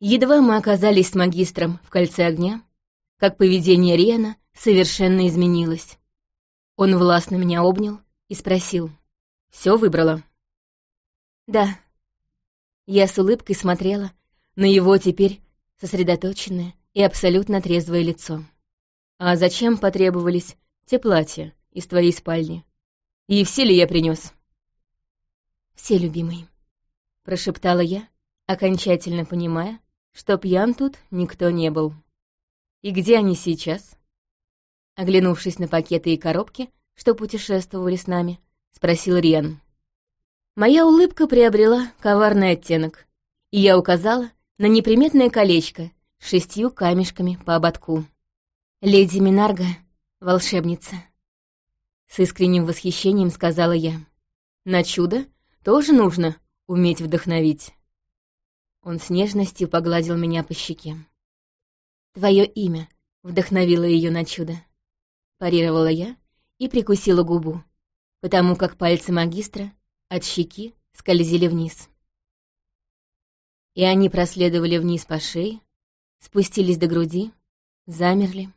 Едва мы оказались с магистром в кольце огня, как поведение Риана совершенно изменилось. Он властно меня обнял и спросил. «Все выбрала?» «Да». Я с улыбкой смотрела на его теперь сосредоточенное и абсолютно трезвое лицо. «А зачем потребовались те платья из твоей спальни? И все ли я принес? «Все, любимый», — прошептала я, окончательно понимая, что пьян тут никто не был. «И где они сейчас?» Оглянувшись на пакеты и коробки, что путешествовали с нами, спросил Риан. Моя улыбка приобрела коварный оттенок, и я указала на неприметное колечко с шестью камешками по ободку. «Леди Минарга — волшебница», — с искренним восхищением сказала я. «На чудо тоже нужно уметь вдохновить». Он с нежностью погладил меня по щеке. «Твое имя вдохновило ее на чудо», — парировала я и прикусила губу, потому как пальцы магистра от щеки скользили вниз. И они проследовали вниз по шее, спустились до груди, замерли.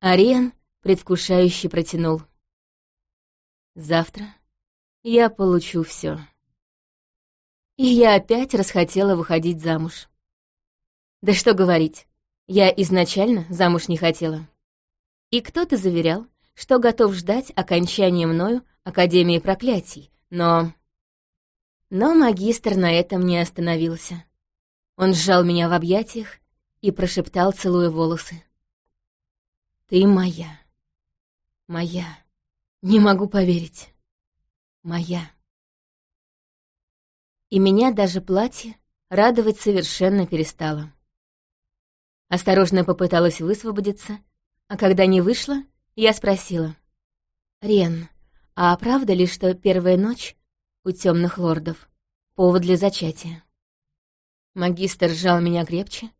Ариан предвкушающе протянул. «Завтра я получу все. И я опять расхотела выходить замуж. Да что говорить, я изначально замуж не хотела. И кто-то заверял, что готов ждать окончания мною Академии проклятий, но... Но магистр на этом не остановился. Он сжал меня в объятиях и прошептал, целуя волосы. «Ты моя. Моя. Не могу поверить. Моя». И меня даже платье радовать совершенно перестало. Осторожно попыталась высвободиться, а когда не вышла, я спросила. «Рен, а правда ли, что первая ночь у темных лордов — повод для зачатия?» Магистр сжал меня крепче,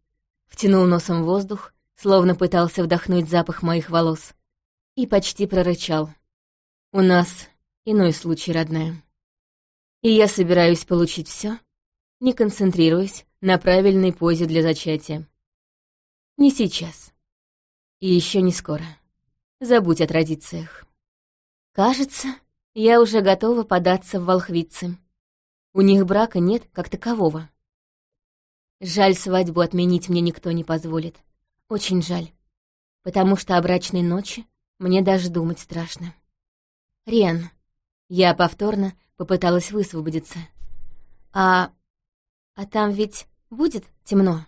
втянул носом воздух, словно пытался вдохнуть запах моих волос, и почти прорычал. «У нас иной случай, родная. И я собираюсь получить все, не концентрируясь на правильной позе для зачатия. Не сейчас. И еще не скоро. Забудь о традициях. Кажется, я уже готова податься в волхвицы. У них брака нет как такового. Жаль, свадьбу отменить мне никто не позволит. Очень жаль. Потому что о брачной ночи мне даже думать страшно. Рен. Я повторно попыталась высвободиться. А... А там ведь будет темно?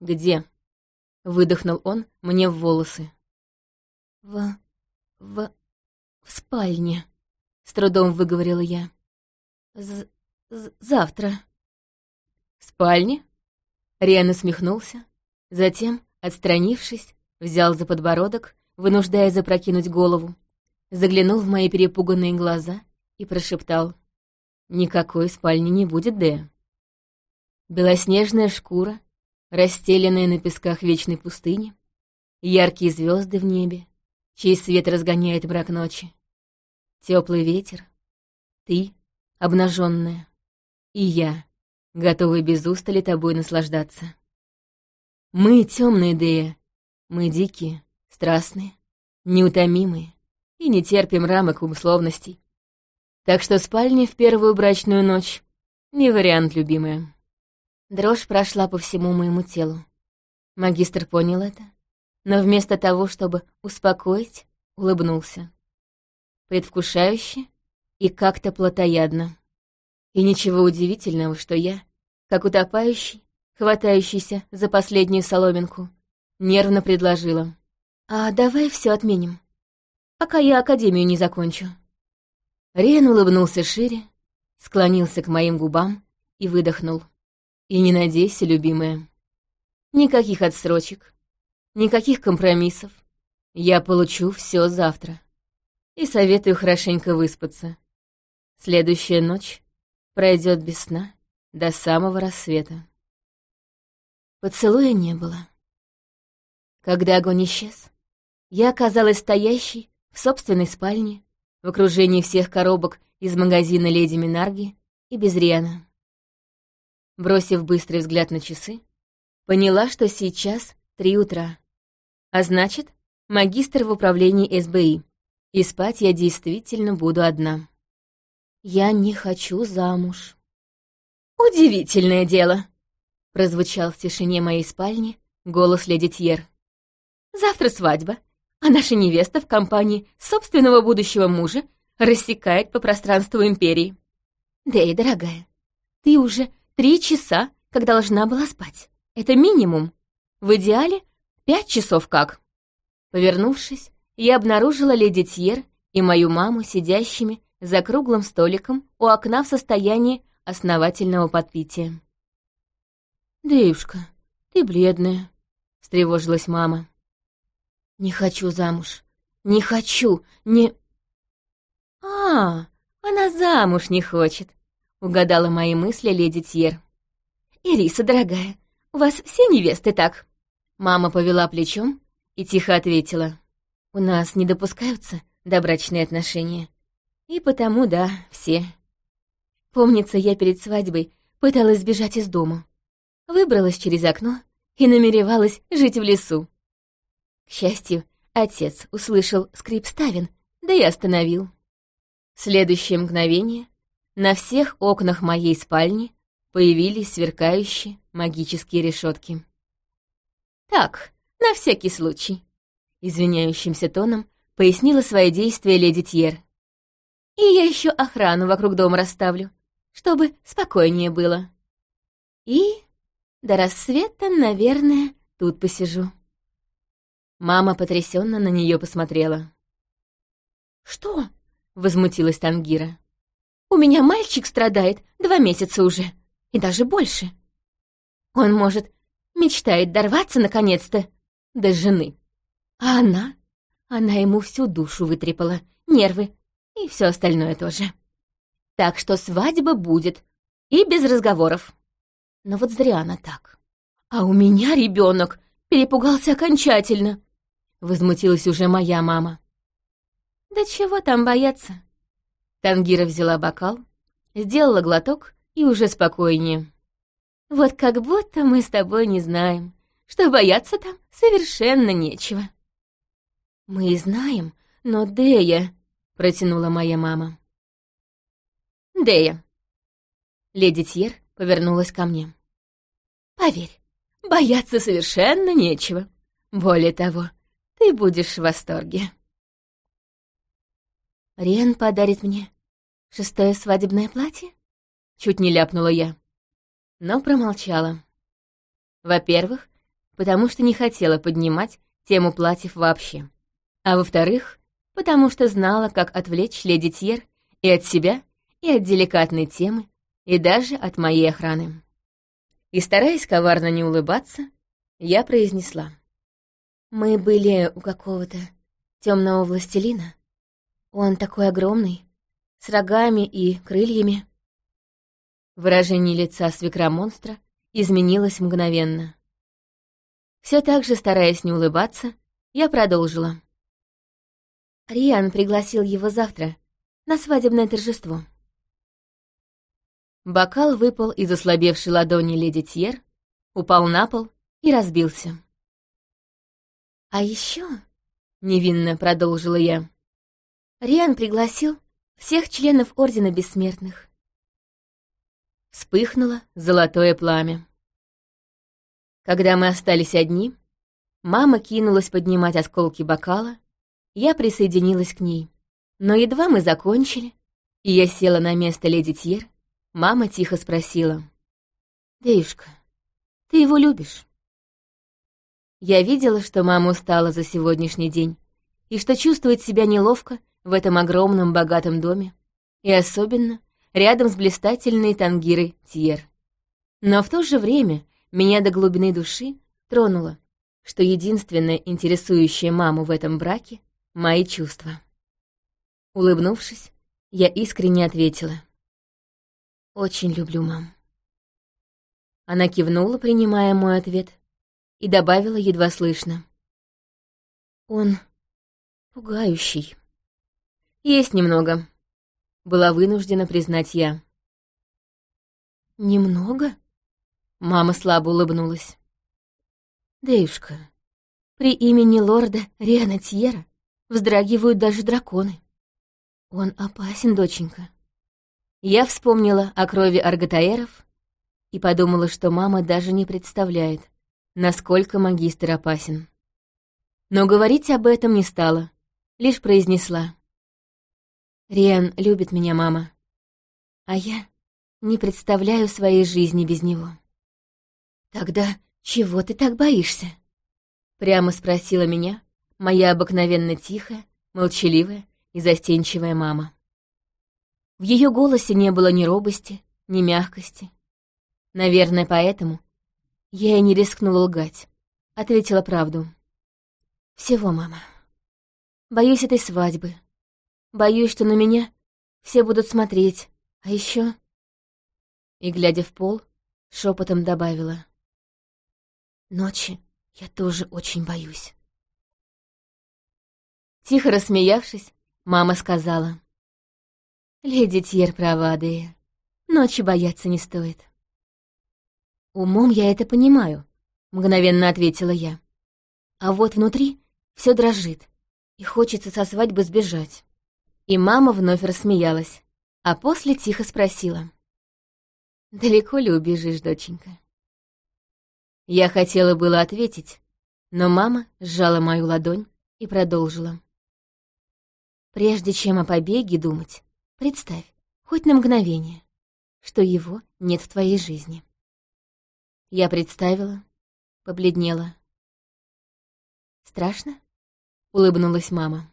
Где? Выдохнул он мне в волосы. «В... в... в спальне», — с трудом выговорила я. З -з «Завтра». «В спальне?» Риан усмехнулся, затем, отстранившись, взял за подбородок, вынуждая запрокинуть голову, заглянул в мои перепуганные глаза и прошептал. «Никакой спальни не будет, Дэ». Белоснежная шкура, расстеленная на песках вечной пустыни, яркие звезды в небе, чей свет разгоняет брак ночи. Теплый ветер, ты, обнаженная, и я, готовый без устали тобой наслаждаться. Мы темные, Дея, мы дикие, страстные, неутомимые и не терпим рамок условностей. Так что спальня в первую брачную ночь — не вариант, любимая. Дрожь прошла по всему моему телу. Магистр понял это, но вместо того, чтобы успокоить, улыбнулся. Предвкушающе и как-то плотоядно. И ничего удивительного, что я, как утопающий, хватающийся за последнюю соломинку, нервно предложила. «А давай все отменим, пока я академию не закончу». Рен улыбнулся шире, склонился к моим губам и выдохнул. И не надейся, любимая. Никаких отсрочек, никаких компромиссов. Я получу все завтра. И советую хорошенько выспаться. Следующая ночь пройдет без сна до самого рассвета. Поцелуя не было. Когда огонь исчез, я оказалась стоящей в собственной спальне, в окружении всех коробок из магазина «Леди Минарги» и без Риана. Бросив быстрый взгляд на часы, поняла, что сейчас три утра. А значит, магистр в управлении СБИ, и спать я действительно буду одна. Я не хочу замуж. «Удивительное дело!» — прозвучал в тишине моей спальни голос леди Тьер. «Завтра свадьба, а наша невеста в компании собственного будущего мужа рассекает по пространству Империи. Дэй, дорогая, ты уже три часа, как должна была спать. Это минимум. В идеале пять часов как». Повернувшись, я обнаружила леди Тьер и мою маму сидящими за круглым столиком у окна в состоянии основательного подпития. «Дэюшка, ты бледная», — встревожилась мама. «Не хочу замуж. Не хочу. Не...» «А, она замуж не хочет», — угадала мои мысли леди Тьер. «Ириса, дорогая, у вас все невесты так?» Мама повела плечом и тихо ответила. «У нас не допускаются добрачные отношения. И потому, да, все. Помнится, я перед свадьбой пыталась сбежать из дома. Выбралась через окно и намеревалась жить в лесу. К счастью, отец услышал скрип ставен, да и остановил. Следующее мгновение на всех окнах моей спальни появились сверкающие магические решетки. «Так, на всякий случай», — извиняющимся тоном пояснила свои действия леди Тьер. «И я еще охрану вокруг дома расставлю, чтобы спокойнее было. И до рассвета, наверное, тут посижу». Мама потрясенно на нее посмотрела. «Что?» — возмутилась Тангира. «У меня мальчик страдает два месяца уже, и даже больше. Он, может, мечтает дорваться наконец-то до жены. А она? Она ему всю душу вытрепала, нервы и все остальное тоже. Так что свадьба будет, и без разговоров. Но вот зря она так. А у меня ребенок перепугался окончательно. Возмутилась уже моя мама. Да чего там бояться? Тангира взяла бокал, сделала глоток и уже спокойнее. Вот как будто мы с тобой не знаем, что бояться там совершенно нечего. Мы и знаем, но Дея, протянула моя мама. Дея. Леди Тьер повернулась ко мне. Поверь, бояться совершенно нечего. Более того, ты будешь в восторге. Рен подарит мне шестое свадебное платье? Чуть не ляпнула я. Но промолчала. Во-первых, потому что не хотела поднимать тему платьев вообще. А во-вторых, потому что знала, как отвлечь леди Тьер и от себя, и от деликатной темы, и даже от моей охраны. И стараясь коварно не улыбаться, я произнесла. Мы были у какого-то темного властелина. Он такой огромный, с рогами и крыльями. Выражение лица свекра-монстра изменилось мгновенно. Все так же, стараясь не улыбаться, я продолжила. Риан пригласил его завтра на свадебное торжество. Бокал выпал из ослабевшей ладони леди Тьер, упал на пол и разбился. «А еще, невинно продолжила я, — Риан пригласил всех членов Ордена Бессмертных. Вспыхнуло золотое пламя. Когда мы остались одни, мама кинулась поднимать осколки бокала, я присоединилась к ней. Но едва мы закончили, и я села на место леди Тьер, мама тихо спросила. «Девушка, ты его любишь?» Я видела, что мама устала за сегодняшний день, и что чувствует себя неловко в этом огромном богатом доме, и особенно рядом с блистательной Тангирой Тьер. Но в то же время меня до глубины души тронуло, что единственное интересующее маму в этом браке — мои чувства. Улыбнувшись, я искренне ответила. «Очень люблю мам». Она кивнула, принимая мой ответ — и добавила едва слышно. «Он пугающий». «Есть немного», — была вынуждена признать я. «Немного?» Мама слабо улыбнулась. «Дэюшка, при имени лорда Риана Тьера вздрагивают даже драконы. Он опасен, доченька». Я вспомнила о крови арготаэров и подумала, что мама даже не представляет, насколько магистр опасен. Но говорить об этом не стала, лишь произнесла. «Риан любит меня, мама, а я не представляю своей жизни без него». «Тогда чего ты так боишься?» Прямо спросила меня моя обыкновенно тихая, молчаливая и застенчивая мама. В ее голосе не было ни робости, ни мягкости. Наверное, поэтому я и не рискнула лгать. Ответила правду. «Всего, мама. Боюсь этой свадьбы. Боюсь, что на меня все будут смотреть. А еще И, глядя в пол, шепотом добавила. «Ночи я тоже очень боюсь». Тихо рассмеявшись, мама сказала. «Леди Тьер права. Ночи бояться не стоит». «Умом я это понимаю», — мгновенно ответила я. «А вот внутри все дрожит, и хочется со свадьбы сбежать». И мама вновь рассмеялась, а после тихо спросила. «Далеко ли убежишь, доченька?» Я хотела было ответить, но мама сжала мою ладонь и продолжила. «Прежде чем о побеге думать, Представь, хоть на мгновение, что его нет в твоей жизни. Я представила, побледнела. «Страшно?» — улыбнулась мама.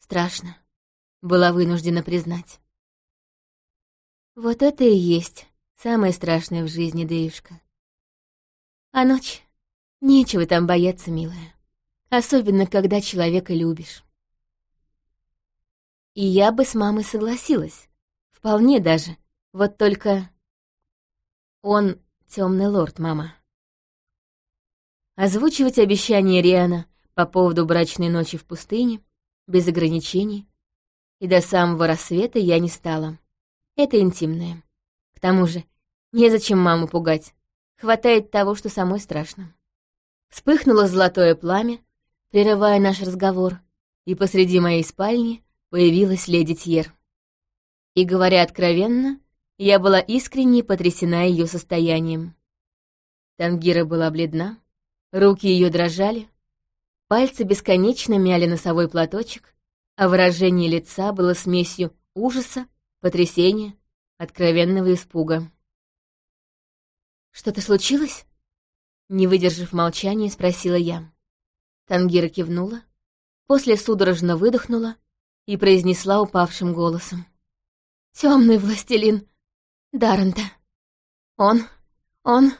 «Страшно», — была вынуждена признать. «Вот это и есть самое страшное в жизни, Дэюшка. А ночь? Нечего там бояться, милая. Особенно, когда человека любишь. И я бы с мамой согласилась. Вполне даже. Вот только... Он темный лорд, мама. Озвучивать обещание Риана по поводу брачной ночи в пустыне, без ограничений, и до самого рассвета я не стала. Это интимное. К тому же, незачем маму пугать. Хватает того, что самой страшно. Вспыхнуло золотое пламя, прерывая наш разговор, и посреди моей спальни появилась леди Тьер. И, говоря откровенно, я была искренне потрясена ее состоянием. Тангира была бледна, руки ее дрожали, пальцы бесконечно мяли носовой платочек, а выражение лица было смесью ужаса, потрясения, откровенного испуга. «Что-то случилось?» Не выдержав молчания, спросила я. Тангира кивнула, после судорожно выдохнула и произнесла упавшим голосом. Темный властелин Даррента. Он, он,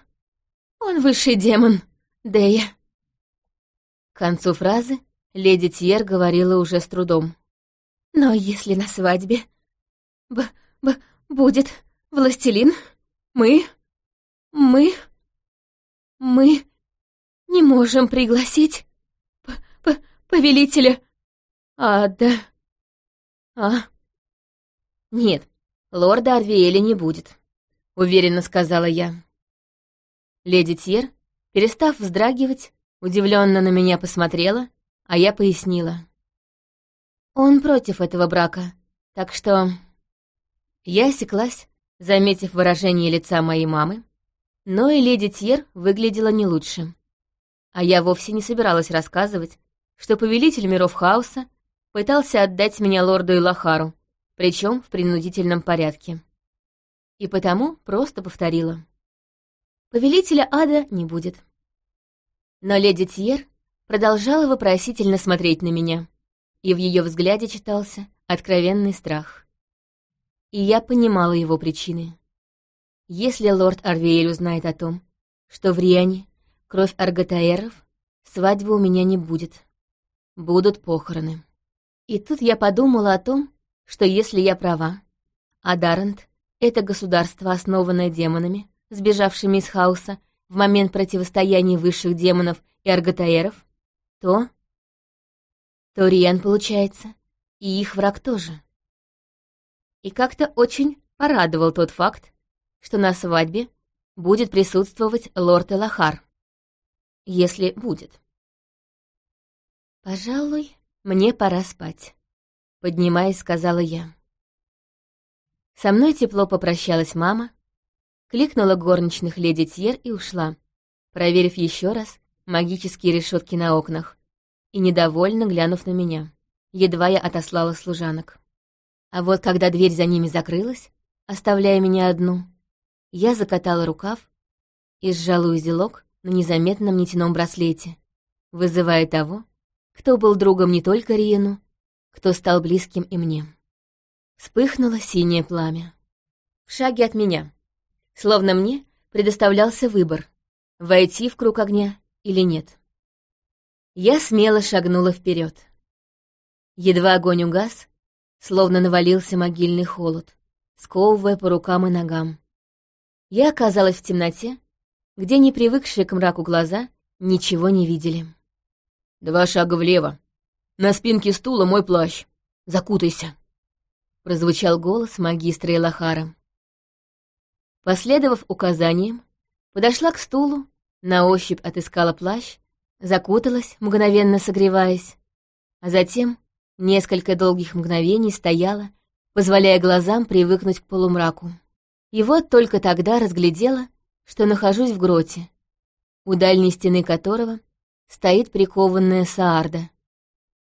он высший демон, Дея. К концу фразы леди Тьер говорила уже с трудом. Но если на свадьбе б б будет властелин, мы, мы, мы не можем пригласить п -п повелителя ада. «А?» «Нет, лорда Арвиэля не будет», — уверенно сказала я. Леди Тьер, перестав вздрагивать, удивленно на меня посмотрела, а я пояснила. «Он против этого брака, так что...» Я осеклась, заметив выражение лица моей мамы, но и леди Тьер выглядела не лучше. А я вовсе не собиралась рассказывать, что повелитель миров хаоса пытался отдать меня лорду Илахару, причем в принудительном порядке. И потому просто повторила. Повелителя ада не будет. Но леди Тьер продолжала вопросительно смотреть на меня, и в ее взгляде читался откровенный страх. И я понимала его причины. Если лорд Арвеэль узнает о том, что в Риане кровь арготаэров, свадьбы у меня не будет. Будут похороны. И тут я подумала о том, что если я права, а Даррент — это государство, основанное демонами, сбежавшими из хаоса в момент противостояния высших демонов и арготаэров, то... то Риан, получается, и их враг тоже. И как-то очень порадовал тот факт, что на свадьбе будет присутствовать лорд Элахар. Если будет. «Пожалуй, мне пора спать», — поднимаясь, сказала я. Со мной тепло попрощалась мама, кликнула горничных леди Тьер и ушла, проверив еще раз магические решетки на окнах и недовольно глянув на меня. Едва я отослала служанок. А вот когда дверь за ними закрылась, оставляя меня одну, я закатала рукав и сжала узелок на незаметном нитяном браслете, вызывая того, кто был другом не только Риену, кто стал близким и мне. Вспыхнуло синее пламя. В шаге от меня. Словно мне предоставлялся выбор — войти в круг огня или нет. Я смело шагнула вперед. Едва огонь угас, словно навалился могильный холод, сковывая по рукам и ногам. Я оказалась в темноте, где не привыкшие к мраку глаза ничего не видели. «Два шага влево. На спинке стула мой плащ. Закутайся», — прозвучал голос магистра Элахара. Последовав указаниям, подошла к стулу, на ощупь отыскала плащ, закуталась, мгновенно согреваясь, а затем Несколько долгих мгновений стояла, позволяя глазам привыкнуть к полумраку. И вот только тогда разглядела, что нахожусь в гроте, у дальней стены которого стоит прикованная Саарда.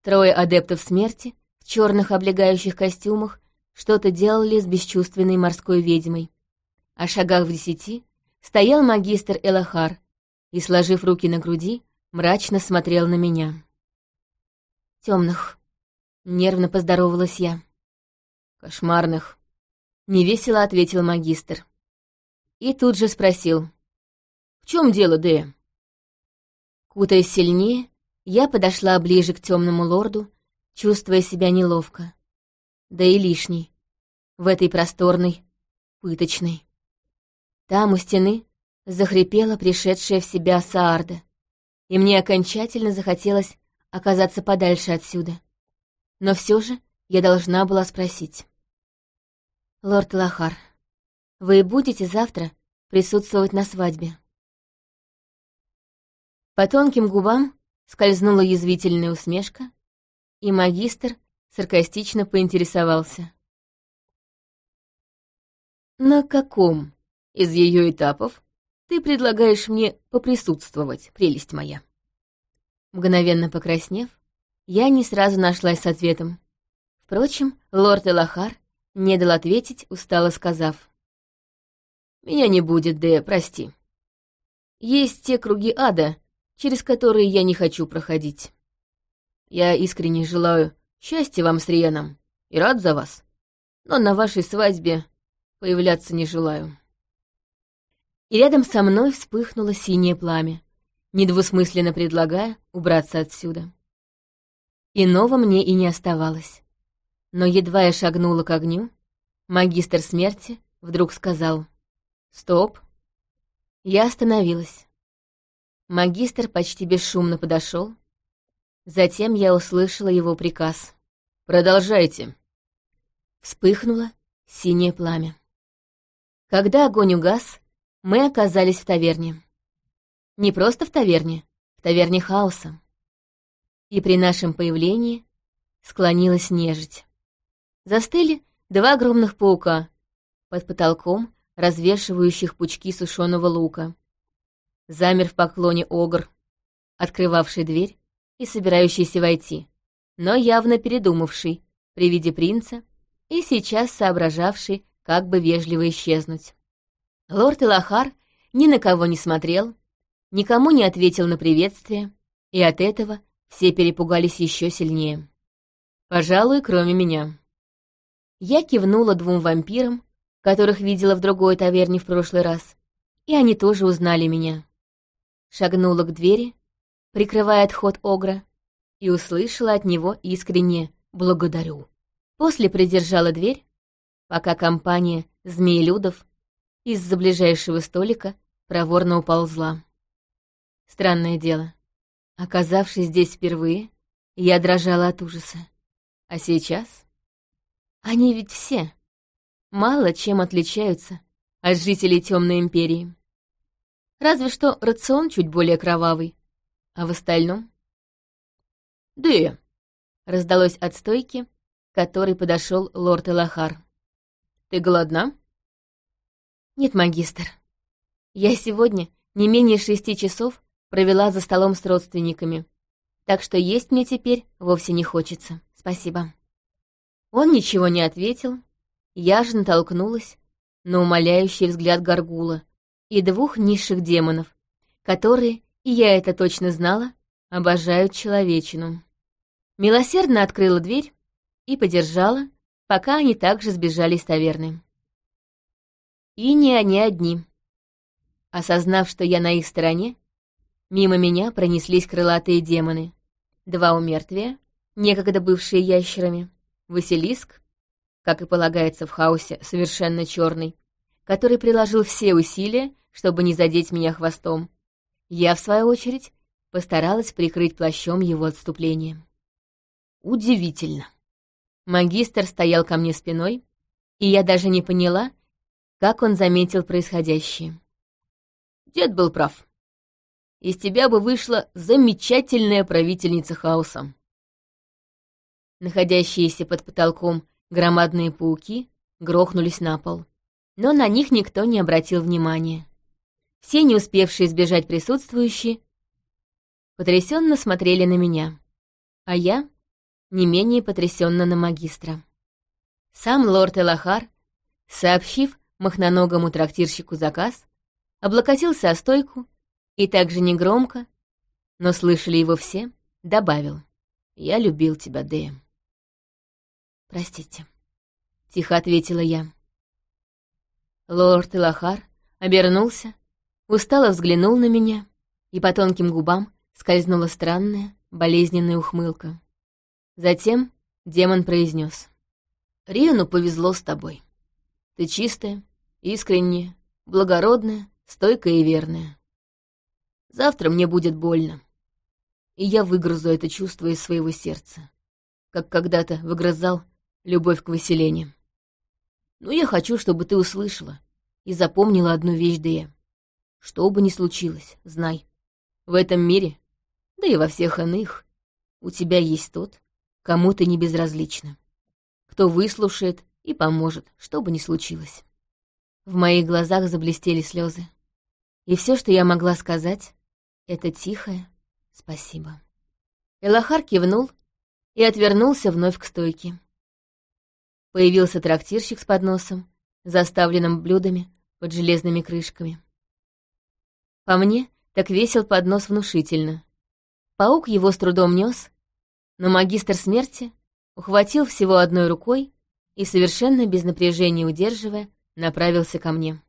Трое адептов смерти в черных облегающих костюмах что-то делали с бесчувственной морской ведьмой. А шагах в десяти стоял магистр Элахар и, сложив руки на груди, мрачно смотрел на меня. Темных, Нервно поздоровалась я. «Кошмарных», — невесело ответил магистр. И тут же спросил. «В чем дело, Дэя?» Кутаясь сильнее, я подошла ближе к темному лорду, чувствуя себя неловко. Да и лишней. В этой просторной, пыточной. Там у стены захрипела пришедшая в себя Саарда, и мне окончательно захотелось оказаться подальше отсюда. Но все же я должна была спросить. «Лорд Лахар, вы будете завтра присутствовать на свадьбе?» По тонким губам скользнула язвительная усмешка, и магистр саркастично поинтересовался. «На каком из ее этапов ты предлагаешь мне поприсутствовать, прелесть моя?» Мгновенно покраснев, я не сразу нашлась с ответом. Впрочем, лорд Элахар не дал ответить, устало сказав. «Меня не будет, Дея, прости. Есть те круги ада, через которые я не хочу проходить. Я искренне желаю счастья вам с Рианом и рад за вас, но на вашей свадьбе появляться не желаю». И рядом со мной вспыхнуло синее пламя, недвусмысленно предлагая убраться отсюда. Иного мне и не оставалось. Но едва я шагнула к огню, магистр смерти вдруг сказал «Стоп!». Я остановилась. Магистр почти бесшумно подошел. Затем я услышала его приказ. «Продолжайте». Вспыхнуло синее пламя. Когда огонь угас, мы оказались в таверне. Не просто в таверне, в таверне хаоса и при нашем появлении склонилась нежить. Застыли два огромных паука под потолком, развешивающих пучки сушеного лука. Замер в поклоне огр, открывавший дверь и собирающийся войти, но явно передумавший при виде принца и сейчас соображавший, как бы вежливо исчезнуть. Лорд Элахар ни на кого не смотрел, никому не ответил на приветствие, и от этого все перепугались еще сильнее. Пожалуй, кроме меня. Я кивнула двум вампирам, которых видела в другой таверне в прошлый раз, и они тоже узнали меня. Шагнула к двери, прикрывая отход Огра, и услышала от него искренне «благодарю». После придержала дверь, пока компания змеелюдов из-за ближайшего столика проворно уползла. Странное дело. Оказавшись здесь впервые, я дрожала от ужаса. А сейчас? Они ведь все мало чем отличаются от жителей Темной Империи. Разве что рацион чуть более кровавый. А в остальном... «Дэя!» — раздалось от стойки, к которой подошел лорд Элахар. «Ты голодна?» «Нет, магистр. Я сегодня не менее шести часов провела за столом с родственниками, так что есть мне теперь вовсе не хочется. Спасибо». Он ничего не ответил, я же натолкнулась на умоляющий взгляд Гаргула и двух низших демонов, которые, и я это точно знала, обожают человечину. Милосердно открыла дверь и подержала, пока они также сбежали из таверны. И не они одни. Осознав, что я на их стороне, мимо меня пронеслись крылатые демоны. Два умертвия, некогда бывшие ящерами, Василиск, как и полагается в хаосе, совершенно черный, который приложил все усилия, чтобы не задеть меня хвостом. Я, в свою очередь, постаралась прикрыть плащом его отступление. Удивительно. Магистр стоял ко мне спиной, и я даже не поняла, как он заметил происходящее. Дед был прав. Из тебя бы вышла замечательная правительница хаоса. Находящиеся под потолком громадные пауки грохнулись на пол. Но на них никто не обратил внимания. Все не успевшие сбежать присутствующие потрясенно смотрели на меня, а я не менее потрясенно на магистра. Сам лорд Элахар, сообщив махноногому трактирщику заказ, облокотился о стойку и также негромко, но слышали его все, добавил «Я любил тебя, Дэя». «Простите», — тихо ответила я. Лорд Илахар обернулся, устало взглянул на меня, и по тонким губам скользнула странная, болезненная ухмылка. Затем демон произнес: «Риану повезло с тобой. Ты чистая, искренняя, благородная, стойкая и верная. Завтра мне будет больно, и я выгрызу это чувство из своего сердца, как когда-то выгрызал любовь к Василене. Но я хочу, чтобы ты услышала и запомнила одну вещь, Дея. Что бы ни случилось, знай, в этом мире, да и во всех иных, у тебя есть тот, кому ты не безразлична, кто выслушает и поможет, что бы ни случилось. В моих глазах заблестели слезы. И все, что я могла сказать, это тихое спасибо. Элахар кивнул и отвернулся вновь к стойке. Появился трактирщик с подносом, заставленным блюдами под железными крышками. По мне, так весил поднос внушительно. Паук его с трудом нес, но магистр смерти ухватил всего одной рукой и, совершенно без напряжения удерживая, направился ко мне.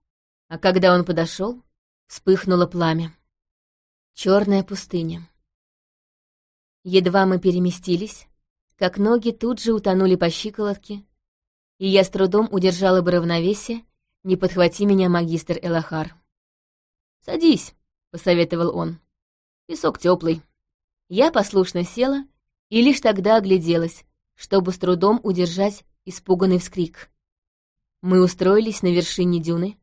А когда он подошел, вспыхнуло пламя. Черная пустыня. Едва мы переместились, как ноги тут же утонули по щиколотке и я с трудом удержала бы равновесие, не подхвати меня магистр Элахар. «Садись», — посоветовал он. «Песок теплый. Я послушно села и лишь тогда огляделась, чтобы с трудом удержать испуганный вскрик. Мы устроились на вершине дюны,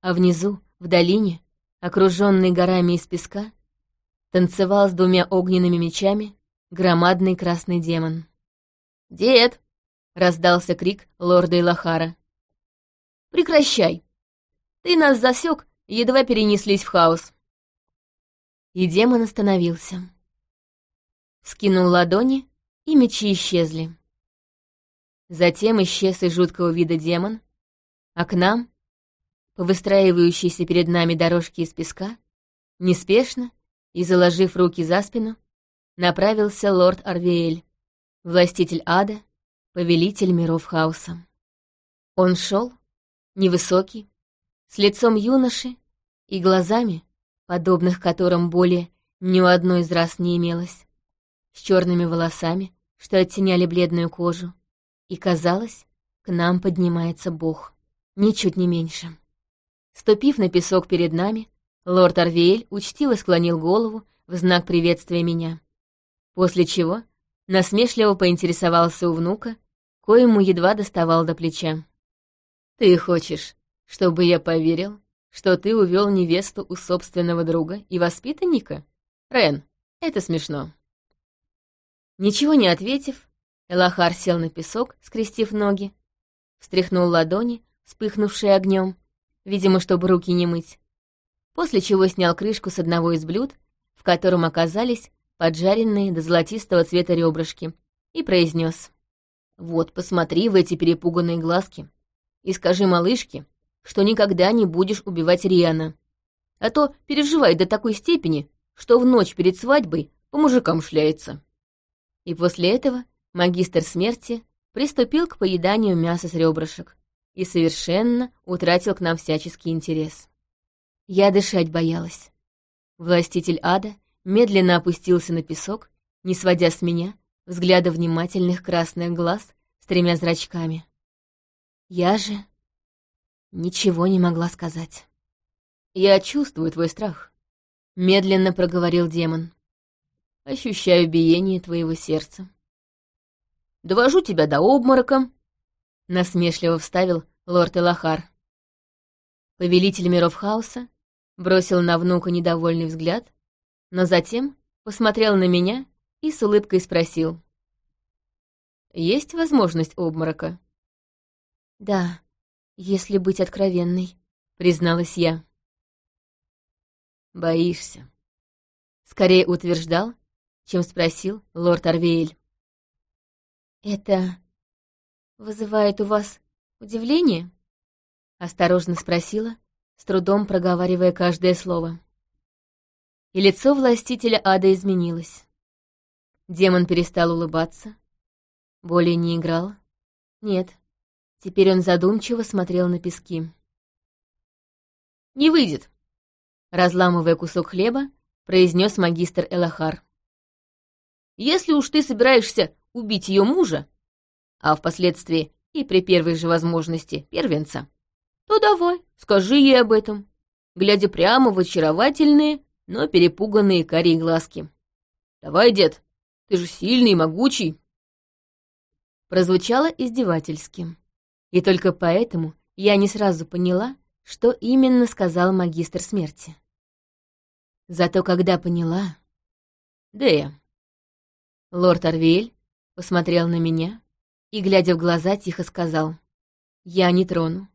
а внизу, в долине, окруженной горами из песка, танцевал с двумя огненными мечами громадный красный демон. «Дед!» Раздался крик лорда Илахара. «Прекращай! Ты нас засек, едва перенеслись в хаос!» И демон остановился. Скинул ладони, и мечи исчезли. Затем исчез и жуткого вида демон, а к нам, по выстраивающейся перед нами дорожке из песка, неспешно и заложив руки за спину, направился лорд Арвиэль, властитель ада повелитель миров хаоса. Он шел, невысокий, с лицом юноши и глазами, подобных которым более ни у одной из раз не имелось, с черными волосами, что оттеняли бледную кожу, и, казалось, к нам поднимается Бог, ничуть не меньше. Ступив на песок перед нами, лорд Арвиэль учтиво склонил голову в знак приветствия меня, после чего насмешливо поинтересовался у внука, коему едва доставал до плеча. «Ты хочешь, чтобы я поверил, что ты увел невесту у собственного друга и воспитанника? Рен, это смешно». Ничего не ответив, Элахар сел на песок, скрестив ноги, встряхнул ладони, вспыхнувшие огнем, видимо, чтобы руки не мыть, после чего снял крышку с одного из блюд, в котором оказались поджаренные до золотистого цвета ребрышки, и произнес: «Вот, посмотри в эти перепуганные глазки и скажи малышке, что никогда не будешь убивать Риана, а то переживает до такой степени, что в ночь перед свадьбой по мужикам шляется». И после этого магистр смерти приступил к поеданию мяса с ребрышек и совершенно утратил к нам всяческий интерес. Я дышать боялась. Властитель ада медленно опустился на песок, не сводя с меня взгляда внимательных красных глаз с тремя зрачками. Я же ничего не могла сказать. «Я чувствую твой страх», — медленно проговорил демон. «Ощущаю биение твоего сердца». «Довожу тебя до обморока», — насмешливо вставил лорд Элахар. Повелитель миров хаоса бросил на внука недовольный взгляд, но затем посмотрел на меня и с улыбкой спросил. «Есть возможность обморока?» «Да, если быть откровенной», — призналась я. «Боишься?» Скорее утверждал, чем спросил лорд Арвеэль. «Это вызывает у вас удивление?» Осторожно спросила, с трудом проговаривая каждое слово. И лицо властителя ада изменилось. Демон перестал улыбаться, более не играл. Нет, теперь он задумчиво смотрел на пески. «Не выйдет!» Разламывая кусок хлеба, произнес магистр Элахар. «Если уж ты собираешься убить ее мужа, а впоследствии и при первой же возможности первенца, то давай, скажи ей об этом, глядя прямо в очаровательные, но перепуганные карие глазки. Давай, дед, ты же сильный и могучий. Прозвучало издевательски. И только поэтому я не сразу поняла, что именно сказал магистр смерти. Зато когда поняла... Дея. Лорд Арвель посмотрел на меня и, глядя в глаза, тихо сказал, «Я не трону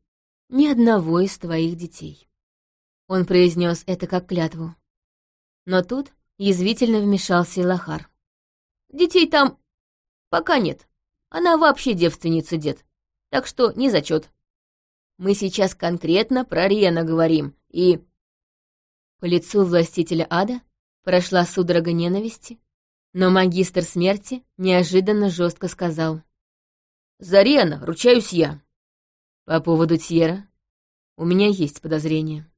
ни одного из твоих детей». Он произнес это как клятву. Но тут язвительно вмешался Илахар. «Детей там пока нет. Она вообще девственница, дед. Так что не зачет. Мы сейчас конкретно про Рена говорим, и...» По лицу властителя ада прошла судорога ненависти, но магистр смерти неожиданно жестко сказал. «За Рена ручаюсь я». По поводу Тьера у меня есть подозрение.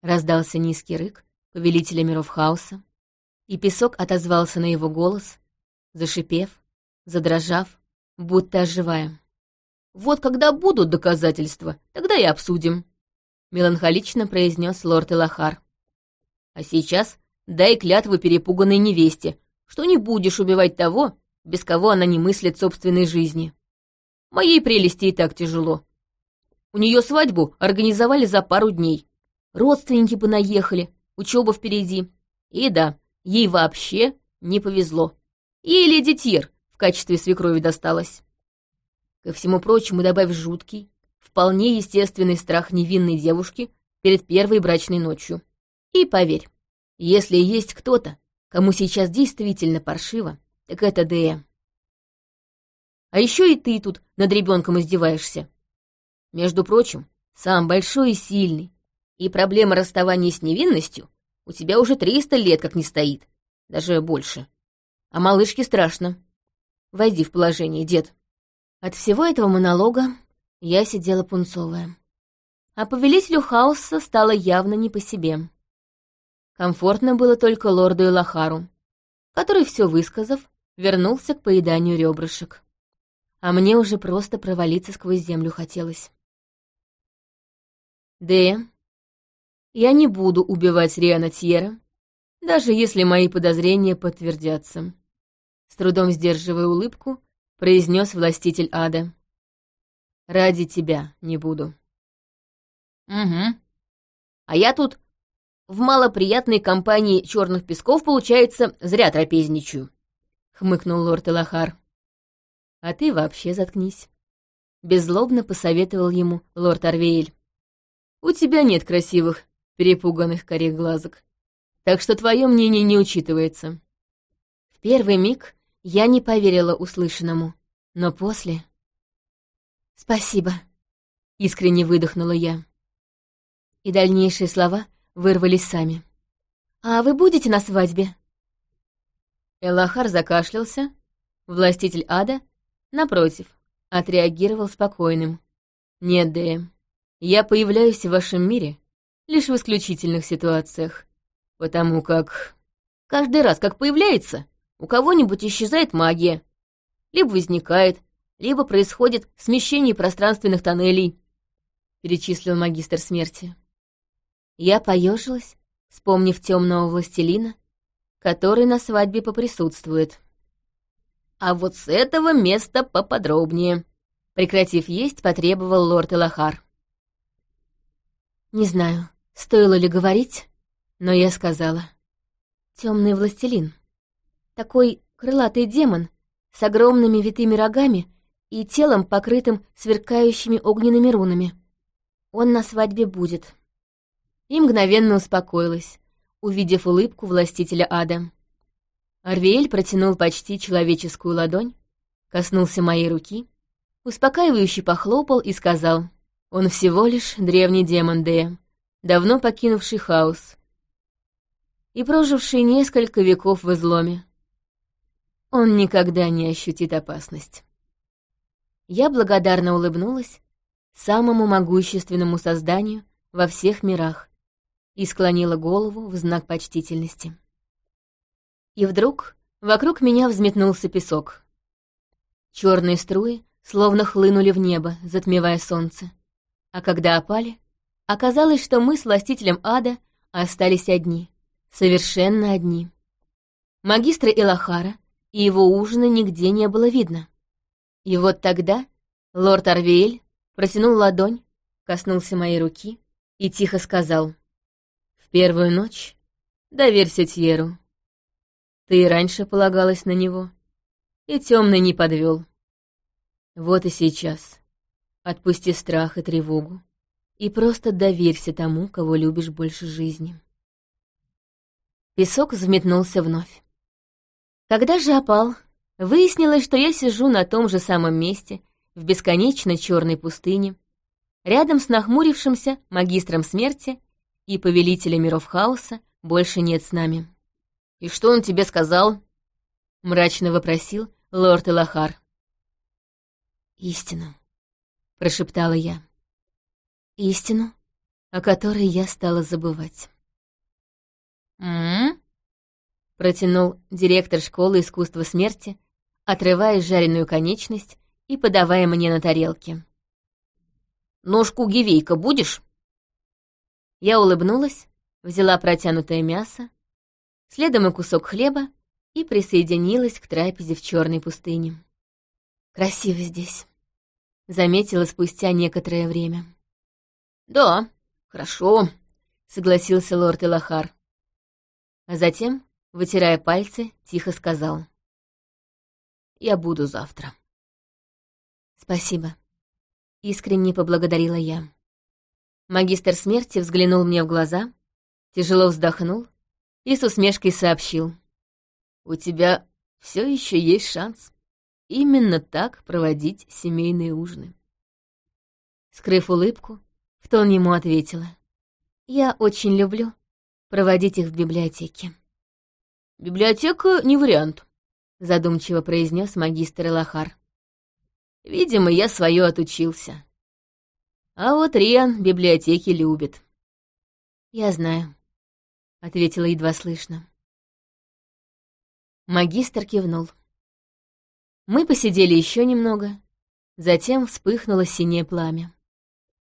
Раздался низкий рык повелителя миров хаоса, и песок отозвался на его голос, зашипев, задрожав, будто оживая. «Вот когда будут доказательства, тогда и обсудим», — меланхолично произнес лорд Элахар. «А сейчас дай клятву перепуганной невесте, что не будешь убивать того, без кого она не мыслит собственной жизни. Моей прелести и так тяжело. У нее свадьбу организовали за пару дней. Родственники понаехали, учеба впереди. И да, ей вообще не повезло. Ей леди Тир в качестве свекрови досталось. Ко всему прочему добавь жуткий, вполне естественный страх невинной девушки перед первой брачной ночью. И поверь, если есть кто-то, кому сейчас действительно паршиво, так это Дея. А еще и ты тут над ребенком издеваешься. Между прочим, сам большой и сильный, и проблема расставания с невинностью у тебя уже триста лет как не стоит, даже больше. А малышке страшно. Войди в положение, дед. От всего этого монолога я сидела пунцовая. А повелителю хаоса стало явно не по себе. Комфортно было только лорду Элахару, который, все высказав, вернулся к поеданию ребрышек. А мне уже просто провалиться сквозь землю хотелось. Дея, я не буду убивать Риана Тьера, даже если мои подозрения подтвердятся. С трудом сдерживая улыбку, произнес властитель ада. Ради тебя не буду. Угу. А я тут в малоприятной компании черных песков, получается, зря трапезничаю», — хмыкнул лорд Элахар. «А ты вообще заткнись», — беззлобно посоветовал ему лорд Арвеэль. «У тебя нет красивых, перепуганных корих глазок, так что твое мнение не учитывается». В первый миг я не поверила услышанному, но после... «Спасибо», — искренне выдохнула я. И дальнейшие слова вырвались сами. «А вы будете на свадьбе?» Элахар закашлялся. Властитель ада, напротив, отреагировал спокойным. «Нет, Дэя, я появляюсь в вашем мире лишь в исключительных ситуациях, потому как каждый раз, как появляется, у кого-нибудь исчезает магия, либо возникает, либо происходит смещение пространственных тоннелей», — перечислил магистр смерти. Я поежилась, вспомнив темного властелина, который на свадьбе поприсутствует. А вот с этого места поподробнее. Прекратив есть, потребовал лорд Элахар. Не знаю, стоило ли говорить, но я сказала. Темный властелин. Такой крылатый демон с огромными витыми рогами и телом, покрытым сверкающими огненными рунами. Он на свадьбе будет и мгновенно успокоилась, увидев улыбку властителя ада. Арвиэль протянул почти человеческую ладонь, коснулся моей руки, успокаивающе похлопал и сказал, «Он всего лишь древний демон Дея, давно покинувший хаос и проживший несколько веков в изломе. Он никогда не ощутит опасность». Я благодарно улыбнулась самому могущественному созданию во всех мирах, и склонила голову в знак почтительности. И вдруг вокруг меня взметнулся песок. Черные струи словно хлынули в небо, затмевая солнце. А когда опали, оказалось, что мы с властителем ада остались одни, совершенно одни. Магистра Элахара и его ужина нигде не было видно. И вот тогда лорд Арвеэль протянул ладонь, коснулся моей руки и тихо сказал — в первую ночь доверься Тьеру. Ты и раньше полагалась на него, и темный не подвел. Вот и сейчас. Отпусти страх и тревогу, и просто доверься тому, кого любишь больше жизни. Песок взметнулся вновь. Когда же опал, выяснилось, что я сижу на том же самом месте, в бесконечно черной пустыне, рядом с нахмурившимся магистром смерти и повелителя миров хаоса больше нет с нами. «И что он тебе сказал?» — мрачно вопросил лорд Элахар. «Истину», — прошептала я. «Истину, о которой я стала забывать». «М-м-м?» Протянул директор школы искусства смерти, отрывая жареную конечность и подавая мне на тарелке. «Ножку гивейка будешь?» Я улыбнулась, взяла протянутое мясо, следом и кусок хлеба и присоединилась к трапезе в черной пустыне. «Красиво здесь», — заметила спустя некоторое время. «Да, хорошо», — согласился лорд Элахар. А затем, вытирая пальцы, тихо сказал. «Я буду завтра». «Спасибо», — искренне поблагодарила я. Магистр смерти взглянул мне в глаза, тяжело вздохнул и с усмешкой сообщил. «У тебя все еще есть шанс именно так проводить семейные ужины». Скрыв улыбку, в тон ему ответила. «Я очень люблю проводить их в библиотеке». «Библиотека не вариант», — задумчиво произнес магистр Элахар. «Видимо, я свое отучился. А вот Риан библиотеки любит. «Я знаю», — ответила едва слышно. Магистр кивнул. Мы посидели еще немного, затем вспыхнуло синее пламя.